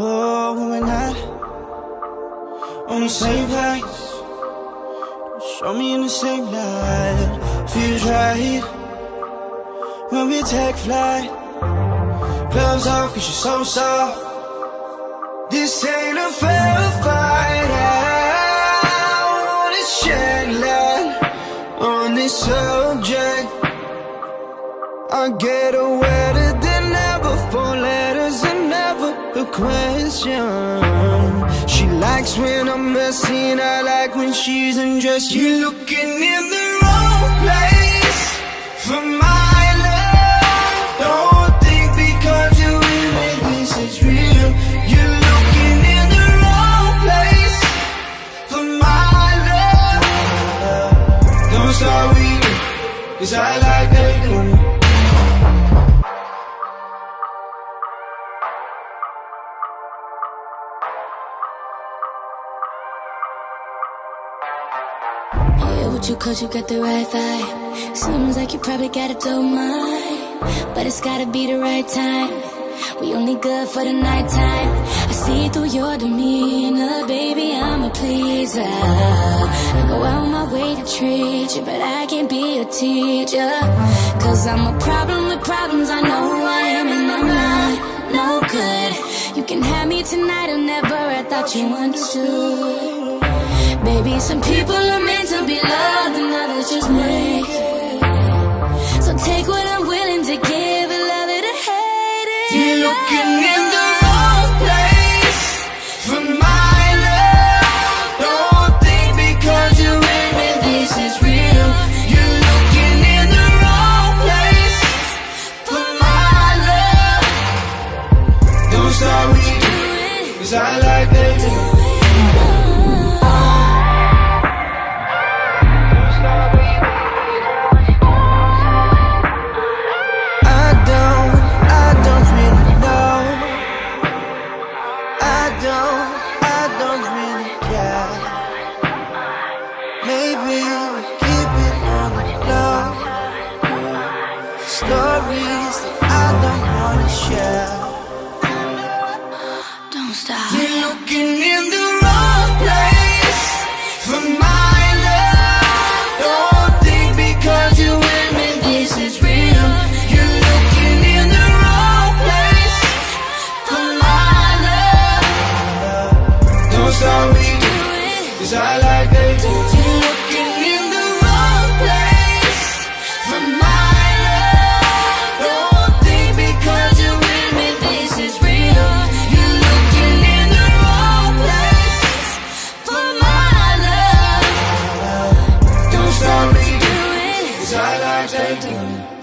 Oh, we're not on the same page, show me in the same light. Feels right when we take flight. Gloves off, cause you're so soft. This ain't a fair fight. I wanna shed light on this subject. I get wetter question. She likes when I'm messy, and I like when she's undressed. You're looking in the wrong place for my love. Don't think because you're with me, this is real. You're looking in the wrong place for my love. Don't start weeping, cause I like that With you cause you got the right vibe? Seems like you probably got a dope mind But it's gotta be the right time. We only good for the nighttime. I see through your demeanor Baby, I'm a pleaser. I go out my way to treat you But I can't be a teacher. Cause I'm a problem with problems I know who I am and I'm not no good. You can have me tonight or never I thought you understood Baby, some people are meant to be loved and others just make it. So take what I'm willing to give and love it or hate it. You're looking in the wrong place for my love. Don't think because you're with me, this is real. You're looking in the wrong place for my love. Don't start with you, cause I like that Maybe we keep it on the low. Stories that I don't wanna share. Don't stop. You're looking in the wrong place for my love. Don't think because you're with me, this is real. You're looking in the wrong place for my love. Don't start me, cause I like I do.